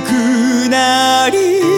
くなり